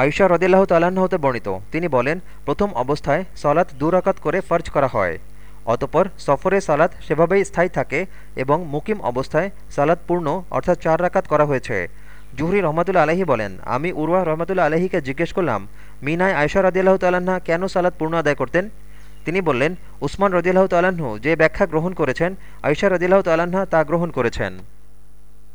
আয়সা রদিল্লাহ তাল্লাহ্ন হতে বর্ণিত। তিনি বলেন, প্রথম অবস্থায় সলাৎ দুরাকাত করে ফর্জ করা হয়। অতপর সফরে সালাত সেভাবেই স্থায়ী থাকে এবং মুকিম অবস্থায় সালাত পূর্ণ, অর্থাৎ চার রাকাত করা হয়েছে। জুহরি রহমাতুল্লা আলহি বলেন, আমি উরওয়া রহমাতুল্লা আলহিকে জিজ্ঞেস করলাম, মিনায় আয়সা রদিল্লাহ তাল্লাহা কেন সালাত পূর্ণ আদায় করতেন? তিনি বললেন, উসমান রদিল্লাহ তাল্লাহ্ন যে ব্যাখ্যা গ্রহণ করেছেন আয়সা রদিল্লাহ তাল্লাহা তা গ্রহণ করেছেন।